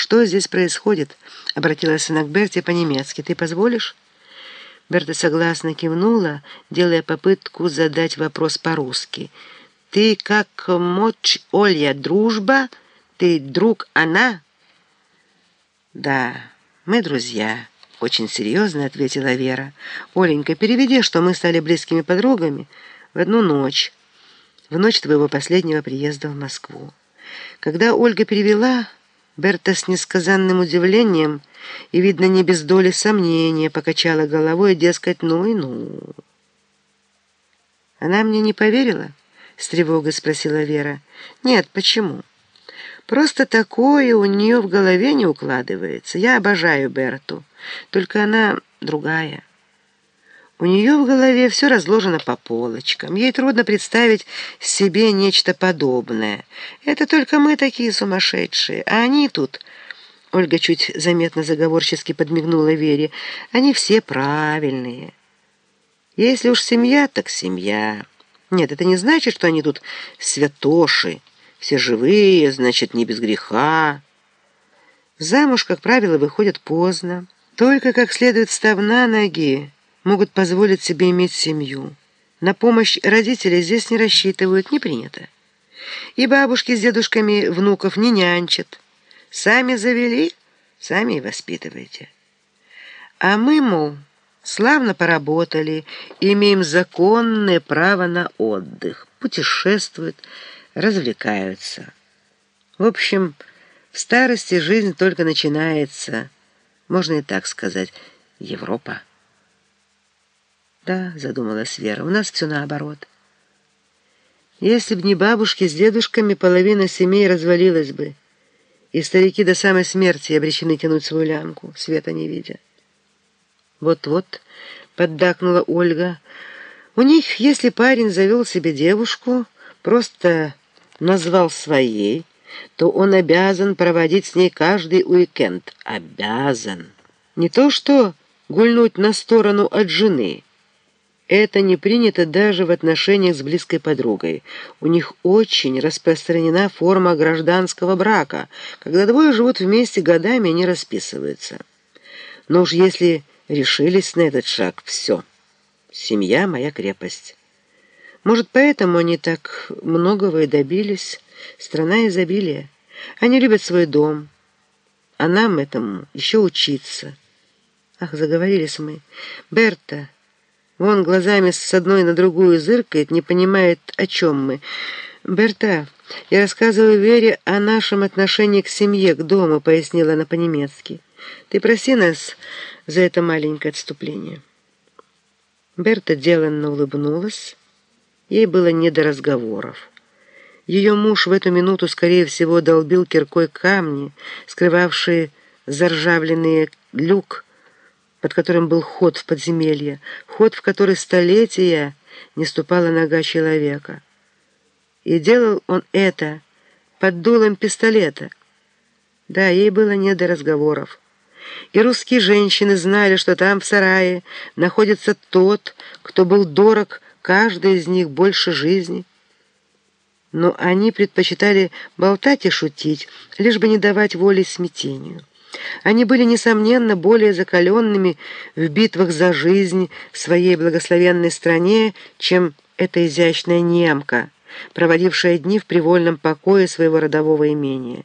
«Что здесь происходит?» — обратилась она к Берте по-немецки. «Ты позволишь?» Берта согласно кивнула, делая попытку задать вопрос по-русски. «Ты как мочь Олья дружба? Ты друг она?» «Да, мы друзья», — очень серьезно ответила Вера. «Оленька, переведи, что мы стали близкими подругами в одну ночь, в ночь твоего последнего приезда в Москву». Когда Ольга перевела, Берта с несказанным удивлением и, видно, не без доли сомнения, покачала головой, дескать, ну и ну. «Она мне не поверила?» — с тревогой спросила Вера. «Нет, почему?» «Просто такое у нее в голове не укладывается. Я обожаю Берту, только она другая». У нее в голове все разложено по полочкам. Ей трудно представить себе нечто подобное. Это только мы такие сумасшедшие, а они тут... Ольга чуть заметно заговорчески подмигнула Вере. Они все правильные. Если уж семья, так семья. Нет, это не значит, что они тут святоши. Все живые, значит, не без греха. Замуж, как правило, выходят поздно. Только как следует став на ноги, могут позволить себе иметь семью. На помощь родителей здесь не рассчитывают, не принято. И бабушки с дедушками внуков не нянчат. Сами завели, сами и воспитывайте. А мы, мол, славно поработали, имеем законное право на отдых, путешествуют, развлекаются. В общем, в старости жизнь только начинается, можно и так сказать, Европа. «Да», — задумалась Вера, — «у нас все наоборот». Если б не бабушки с дедушками, половина семей развалилась бы, и старики до самой смерти обречены тянуть свою лямку, света не видя. «Вот-вот», — поддакнула Ольга, — «у них, если парень завел себе девушку, просто назвал своей, то он обязан проводить с ней каждый уикенд. Обязан. Не то что гульнуть на сторону от жены». Это не принято даже в отношениях с близкой подругой. У них очень распространена форма гражданского брака, когда двое живут вместе годами и не расписываются. Но уж если решились на этот шаг, все. Семья — моя крепость. Может, поэтому они так многого и добились. Страна изобилия. Они любят свой дом. А нам этому еще учиться. Ах, заговорились мы. Берта... Вон глазами с одной на другую зыркает, не понимает, о чем мы. «Берта, я рассказываю Вере о нашем отношении к семье, к дому», — пояснила она по-немецки. «Ты проси нас за это маленькое отступление». Берта деланно улыбнулась. Ей было не до разговоров. Ее муж в эту минуту, скорее всего, долбил киркой камни, скрывавшие заржавленный люк, под которым был ход в подземелье, ход, в который столетия не ступала нога человека. И делал он это под дулом пистолета. Да, ей было не до разговоров. И русские женщины знали, что там в сарае находится тот, кто был дорог каждой из них больше жизни. Но они предпочитали болтать и шутить, лишь бы не давать воли смятению. Они были, несомненно, более закаленными в битвах за жизнь в своей благословенной стране, чем эта изящная немка, проводившая дни в привольном покое своего родового имения.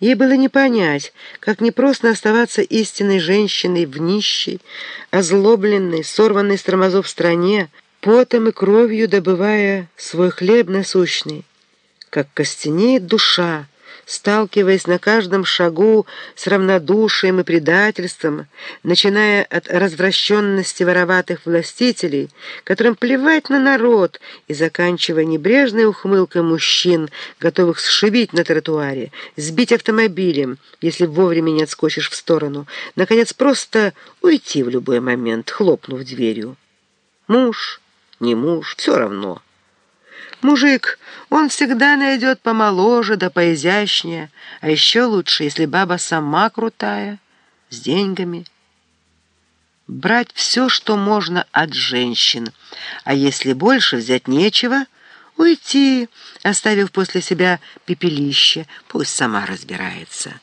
Ей было не понять, как непросто оставаться истинной женщиной в нищей, озлобленной, сорванной с тормозов стране, потом и кровью добывая свой хлеб насущный, как костенеет душа, сталкиваясь на каждом шагу с равнодушием и предательством, начиная от развращенности вороватых властителей, которым плевать на народ, и заканчивая небрежной ухмылкой мужчин, готовых сшибить на тротуаре, сбить автомобилем, если вовремя не отскочишь в сторону, наконец просто уйти в любой момент, хлопнув дверью. Муж, не муж, все равно. Мужик, он всегда найдет помоложе да поизящнее, а еще лучше, если баба сама крутая, с деньгами. Брать все, что можно от женщин, а если больше взять нечего, уйти, оставив после себя пепелище, пусть сама разбирается.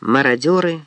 мародеры,